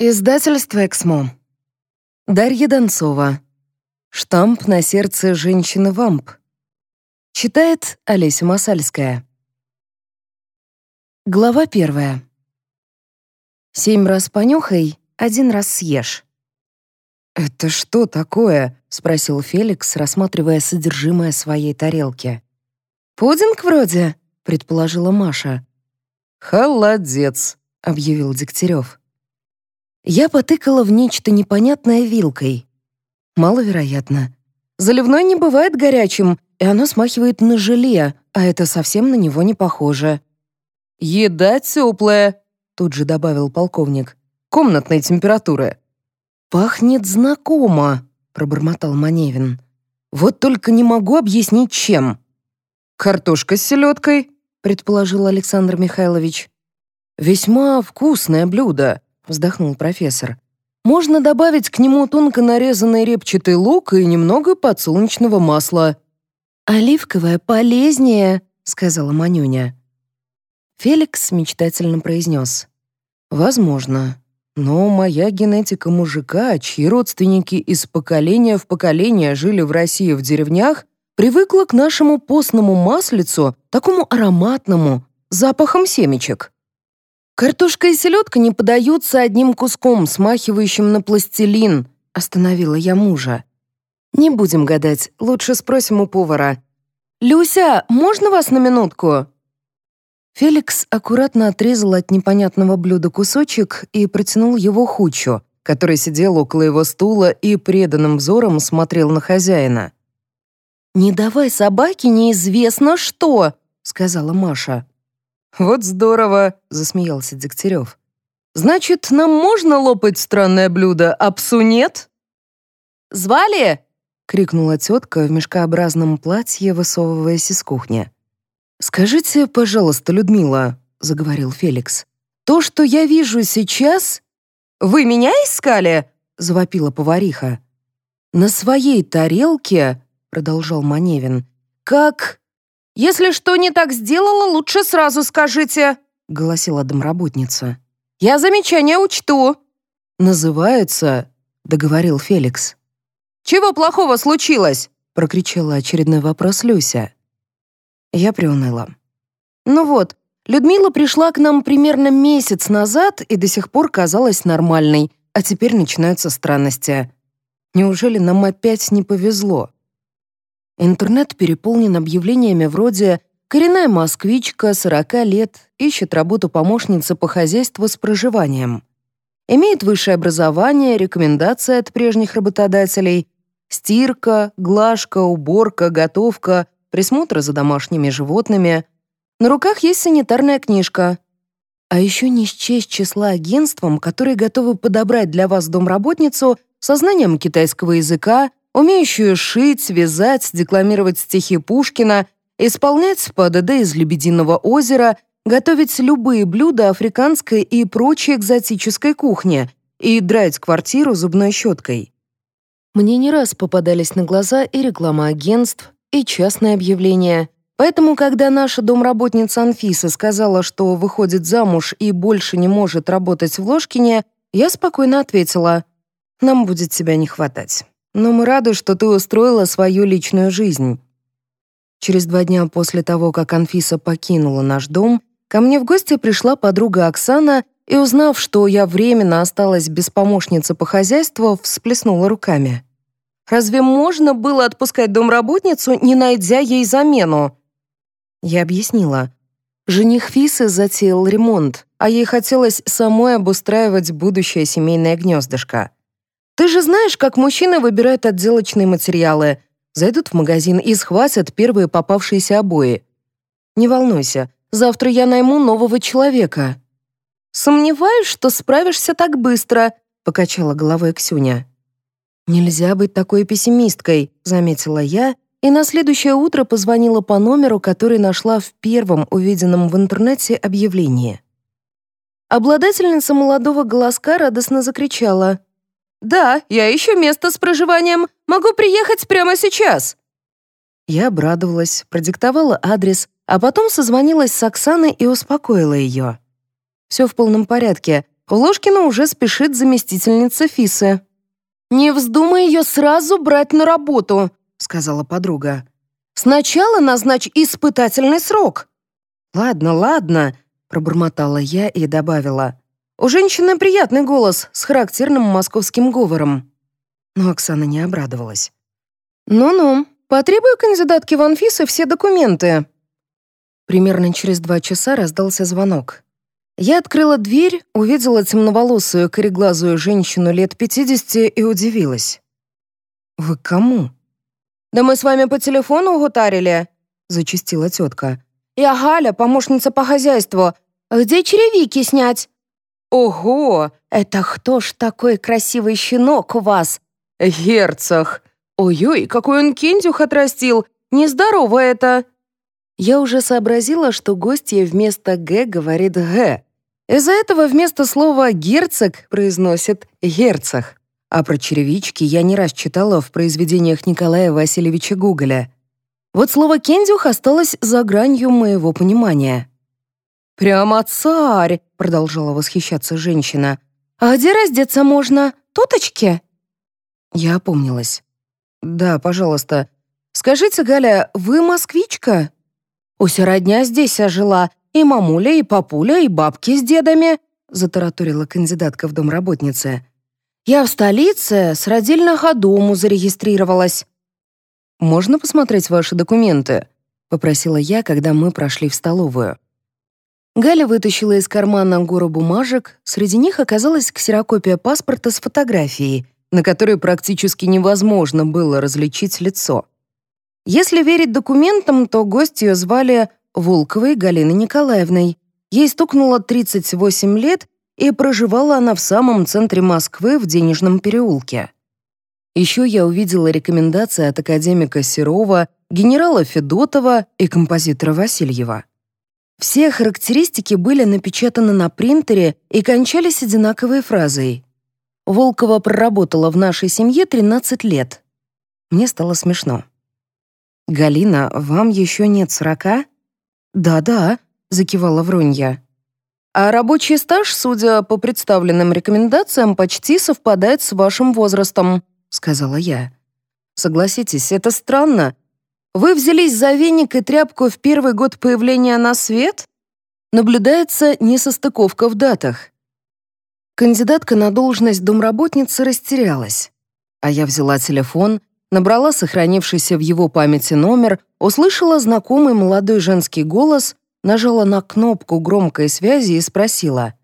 Издательство «Эксмо». Дарья Донцова. «Штамп на сердце женщины-вамп». Читает Олеся Масальская. Глава первая. «Семь раз понюхай, один раз съешь». «Это что такое?» — спросил Феликс, рассматривая содержимое своей тарелки. «Пудинг вроде», — предположила Маша. «Холодец», — объявил Дегтярев. Я потыкала в нечто непонятное вилкой. Маловероятно. Заливной не бывает горячим, и оно смахивает на желе, а это совсем на него не похоже. «Еда теплая», — тут же добавил полковник. «Комнатной температуры». «Пахнет знакомо», — пробормотал Маневин. «Вот только не могу объяснить, чем». «Картошка с селедкой», — предположил Александр Михайлович. «Весьма вкусное блюдо», вздохнул профессор. Можно добавить к нему тонко нарезанный репчатый лук и немного подсолнечного масла. Оливковое полезнее, сказала Манюня. Феликс мечтательно произнес. Возможно. Но моя генетика мужика, чьи родственники из поколения в поколение жили в России в деревнях, привыкла к нашему постному маслицу, такому ароматному, запахом семечек. «Картошка и селедка не подаются одним куском, смахивающим на пластилин», — остановила я мужа. «Не будем гадать, лучше спросим у повара. Люся, можно вас на минутку?» Феликс аккуратно отрезал от непонятного блюда кусочек и протянул его Хучу, который сидел около его стула и преданным взором смотрел на хозяина. «Не давай собаке неизвестно что», — сказала Маша. «Вот здорово!» — засмеялся Дегтярев. «Значит, нам можно лопать странное блюдо, а псу нет?» «Звали?» — крикнула тетка в мешкообразном платье, высовываясь из кухни. «Скажите, пожалуйста, Людмила», — заговорил Феликс, «то, что я вижу сейчас...» «Вы меня искали?» — завопила повариха. «На своей тарелке», — продолжал Маневин, «как «Если что не так сделала, лучше сразу скажите», — голосила домработница. «Я замечание учту». «Называется», — договорил Феликс. «Чего плохого случилось?» — прокричала очередной вопрос Люся. Я приуныла. «Ну вот, Людмила пришла к нам примерно месяц назад и до сих пор казалась нормальной, а теперь начинаются странности. Неужели нам опять не повезло?» Интернет переполнен объявлениями вроде «Коренная москвичка, 40 лет, ищет работу помощницы по хозяйству с проживанием». Имеет высшее образование, рекомендации от прежних работодателей, стирка, глажка, уборка, готовка, присмотр за домашними животными. На руках есть санитарная книжка. А еще не счесть числа агентством, которые готовы подобрать для вас домработницу со знанием китайского языка, умеющую шить, вязать, декламировать стихи Пушкина, исполнять ПДД из «Лебединого озера», готовить любые блюда африканской и прочей экзотической кухни и драть квартиру зубной щеткой. Мне не раз попадались на глаза и реклама агентств, и частные объявления. Поэтому, когда наша домработница Анфиса сказала, что выходит замуж и больше не может работать в Ложкине, я спокойно ответила, «Нам будет тебя не хватать» но мы рады, что ты устроила свою личную жизнь». Через два дня после того, как Анфиса покинула наш дом, ко мне в гости пришла подруга Оксана и, узнав, что я временно осталась без помощницы по хозяйству, всплеснула руками. «Разве можно было отпускать домработницу, не найдя ей замену?» Я объяснила. Жених Фисы затеял ремонт, а ей хотелось самой обустраивать будущее семейное гнездышко. Ты же знаешь, как мужчины выбирают отделочные материалы. Зайдут в магазин и схватят первые попавшиеся обои. Не волнуйся, завтра я найму нового человека. Сомневаюсь, что справишься так быстро, покачала головой Ксюня. Нельзя быть такой пессимисткой, заметила я, и на следующее утро позвонила по номеру, который нашла в первом увиденном в интернете объявлении. Обладательница молодого голоска радостно закричала: «Да, я ищу место с проживанием. Могу приехать прямо сейчас». Я обрадовалась, продиктовала адрес, а потом созвонилась с Оксаной и успокоила ее. «Все в полном порядке. Ложкина уже спешит заместительница Фисы. «Не вздумай ее сразу брать на работу», — сказала подруга. «Сначала назначь испытательный срок». «Ладно, ладно», — пробормотала я и добавила. «У женщины приятный голос с характерным московским говором». Но Оксана не обрадовалась. «Ну-ну, потребую кандидатки в Анфисы все документы». Примерно через два часа раздался звонок. Я открыла дверь, увидела темноволосую, кореглазую женщину лет 50 и удивилась. «Вы кому?» «Да мы с вами по телефону гутарили», — зачастила тетка. «Я Галя, помощница по хозяйству. Где черевики снять?» «Ого! Это кто ж такой красивый щенок у вас?» «Герцог! Ой-ой, какой он киндюх отрастил! Нездорово это!» Я уже сообразила, что гостья вместо «г» говорит «г», из-за этого вместо слова «герцог» произносит «герцог». А про черевички я не раз читала в произведениях Николая Васильевича Гоголя. Вот слово «кендюх» осталось за гранью моего понимания. «Прямо царь!» — продолжала восхищаться женщина. «А где раздеться можно? Туточки?» Я опомнилась. «Да, пожалуйста. Скажите, Галя, вы москвичка?» «Уся родня здесь ожила, и мамуля, и папуля, и бабки с дедами», — затараторила кандидатка в домработнице. «Я в столице с родильного дому зарегистрировалась». «Можно посмотреть ваши документы?» — попросила я, когда мы прошли в столовую. Галя вытащила из кармана гору бумажек, среди них оказалась ксерокопия паспорта с фотографией, на которой практически невозможно было различить лицо. Если верить документам, то гость ее звали Волковой Галины Николаевной. Ей стукнуло 38 лет, и проживала она в самом центре Москвы в Денежном переулке. Еще я увидела рекомендации от академика Серова, генерала Федотова и композитора Васильева. Все характеристики были напечатаны на принтере и кончались одинаковой фразой. Волкова проработала в нашей семье 13 лет. Мне стало смешно. «Галина, вам еще нет сорока?» «Да-да», — закивала Вронья. «А рабочий стаж, судя по представленным рекомендациям, почти совпадает с вашим возрастом», — сказала я. «Согласитесь, это странно. Вы взялись за веник и тряпку в первый год появления на свет? Наблюдается несостыковка в датах». Кандидатка на должность домработницы растерялась. А я взяла телефон набрала сохранившийся в его памяти номер, услышала знакомый молодой женский голос, нажала на кнопку громкой связи и спросила.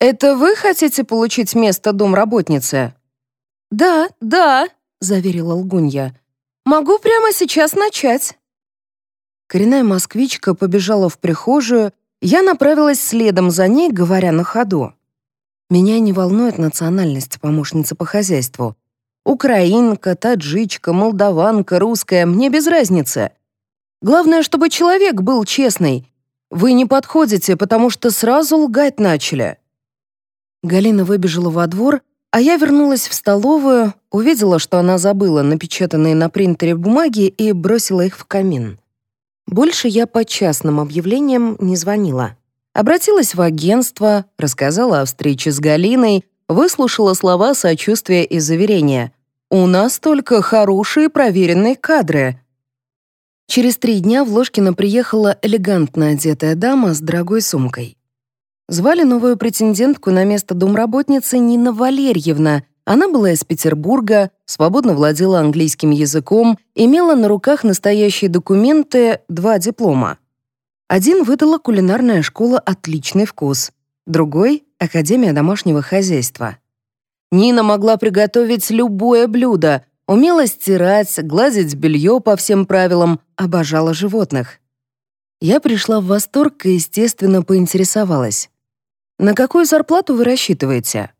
«Это вы хотите получить место домработницы?» «Да, да», — заверила лгунья. «Могу прямо сейчас начать». Коренная москвичка побежала в прихожую, я направилась следом за ней, говоря на ходу. Меня не волнует национальность помощницы по хозяйству. Украинка, таджичка, молдаванка, русская, мне без разницы. Главное, чтобы человек был честный. Вы не подходите, потому что сразу лгать начали». Галина выбежала во двор, а я вернулась в столовую, увидела, что она забыла напечатанные на принтере бумаги и бросила их в камин. Больше я по частным объявлениям не звонила. Обратилась в агентство, рассказала о встрече с Галиной, выслушала слова сочувствия и заверения. «У нас только хорошие проверенные кадры». Через три дня в Ложкино приехала элегантно одетая дама с дорогой сумкой. Звали новую претендентку на место домработницы Нина Валерьевна. Она была из Петербурга, свободно владела английским языком, имела на руках настоящие документы, два диплома. Один выдала кулинарная школа «Отличный вкус», другой — Академия домашнего хозяйства. Нина могла приготовить любое блюдо, умела стирать, гладить белье по всем правилам, обожала животных. Я пришла в восторг и, естественно, поинтересовалась. «На какую зарплату вы рассчитываете?»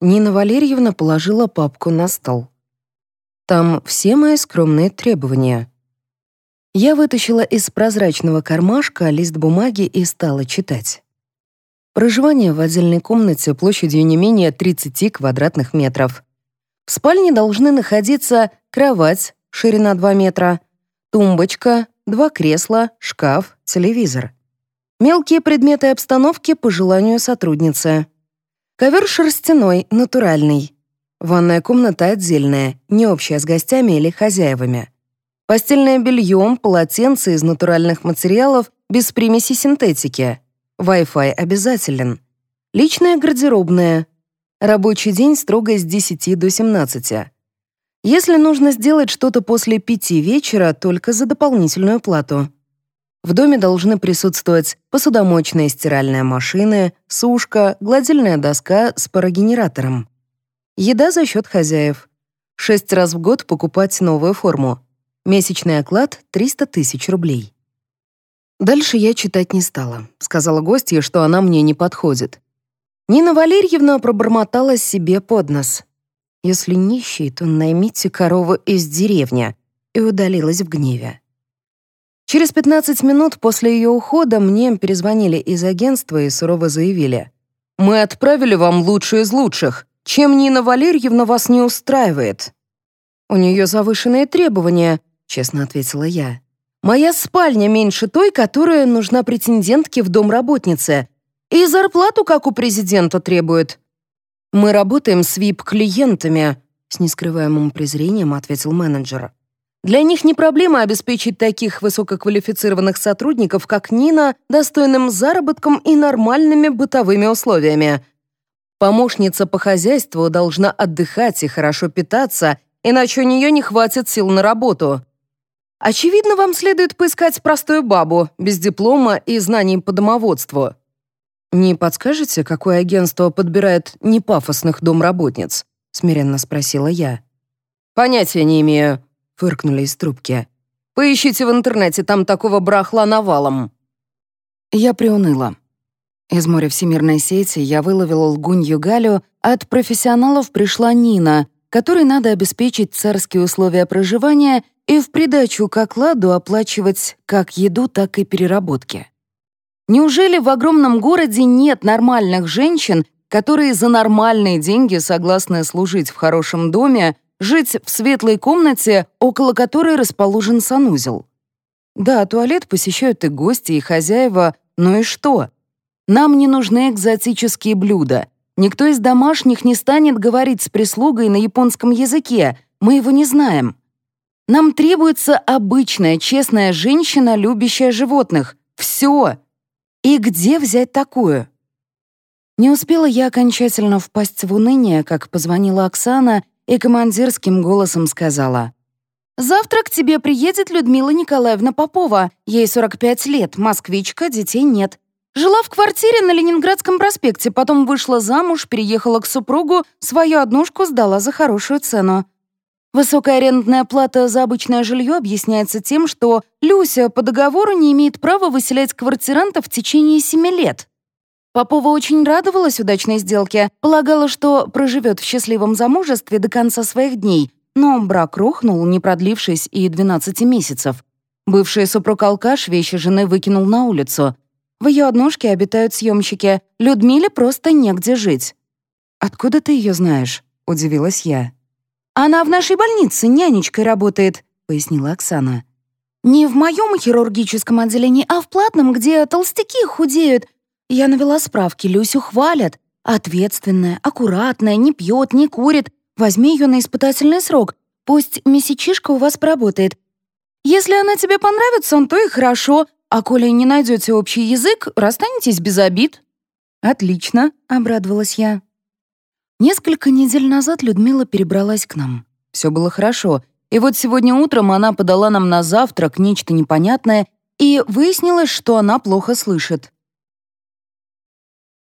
Нина Валерьевна положила папку на стол. «Там все мои скромные требования». Я вытащила из прозрачного кармашка лист бумаги и стала читать. Проживание в отдельной комнате площадью не менее 30 квадратных метров. В спальне должны находиться кровать, ширина 2 метра, тумбочка, два кресла, шкаф, телевизор. Мелкие предметы обстановки по желанию сотрудницы. Ковер шерстяной, натуральный. Ванная комната отдельная, не общая с гостями или хозяевами. Постельное белье, полотенце из натуральных материалов без примеси синтетики. Wi-Fi обязателен. Личная гардеробная. Рабочий день строго с 10 до 17. Если нужно сделать что-то после пяти вечера, только за дополнительную плату. В доме должны присутствовать посудомоечная стиральная машина, сушка, гладильная доска с парогенератором. Еда за счет хозяев. Шесть раз в год покупать новую форму. Месячный оклад — 300 тысяч рублей. Дальше я читать не стала. Сказала гостье, что она мне не подходит. Нина Валерьевна пробормотала себе под нос. «Если нищий, то наймите корову из деревни», и удалилась в гневе. Через 15 минут после ее ухода мне перезвонили из агентства и сурово заявили. «Мы отправили вам лучшие из лучших. Чем Нина Валерьевна вас не устраивает?» «У нее завышенные требования», — честно ответила я. «Моя спальня меньше той, которая нужна претендентке в дом работницы, и зарплату, как у президента, требует». «Мы работаем с VIP-клиентами», — с нескрываемым презрением ответил менеджер. «Для них не проблема обеспечить таких высококвалифицированных сотрудников, как Нина, достойным заработком и нормальными бытовыми условиями. Помощница по хозяйству должна отдыхать и хорошо питаться, иначе у нее не хватит сил на работу. Очевидно, вам следует поискать простую бабу, без диплома и знаний по домоводству. Не подскажете, какое агентство подбирает непафосных домработниц? Смиренно спросила я. Понятия не имею, фыркнули из трубки. Поищите в интернете, там такого брахла навалом. Я приуныла. Из моря всемирной сети я выловила лгунью Галю, от профессионалов пришла Нина, которой надо обеспечить царские условия проживания и в придачу к окладу оплачивать как еду, так и переработки. Неужели в огромном городе нет нормальных женщин, которые за нормальные деньги согласны служить в хорошем доме, жить в светлой комнате, около которой расположен санузел? Да, туалет посещают и гости, и хозяева, но и что? Нам не нужны экзотические блюда. Никто из домашних не станет говорить с прислугой на японском языке, мы его не знаем. Нам требуется обычная, честная женщина, любящая животных. Все. И где взять такую? Не успела я окончательно впасть в уныние, как позвонила Оксана и командирским голосом сказала. «Завтра к тебе приедет Людмила Николаевна Попова. Ей 45 лет, москвичка, детей нет. Жила в квартире на Ленинградском проспекте, потом вышла замуж, переехала к супругу, свою однушку сдала за хорошую цену. Высокая арендная плата за обычное жилье объясняется тем, что Люся по договору не имеет права выселять квартиранта в течение семи лет. Попова очень радовалась удачной сделке, полагала, что проживет в счастливом замужестве до конца своих дней, но брак рухнул, не продлившись и 12 месяцев. Бывший супруг-алкаш вещи жены выкинул на улицу. В ее однушке обитают съемщики. Людмиле просто негде жить». «Откуда ты ее знаешь?» — удивилась я. «Она в нашей больнице нянечкой работает», — пояснила Оксана. «Не в моем хирургическом отделении, а в платном, где толстяки худеют. Я навела справки, Люсю хвалят. Ответственная, аккуратная, не пьет, не курит. Возьми ее на испытательный срок. Пусть месячишка у вас поработает. Если она тебе понравится, то и хорошо, а коли не найдете общий язык, расстанетесь без обид». «Отлично», — обрадовалась я. Несколько недель назад Людмила перебралась к нам. Все было хорошо, и вот сегодня утром она подала нам на завтрак нечто непонятное, и выяснилось, что она плохо слышит.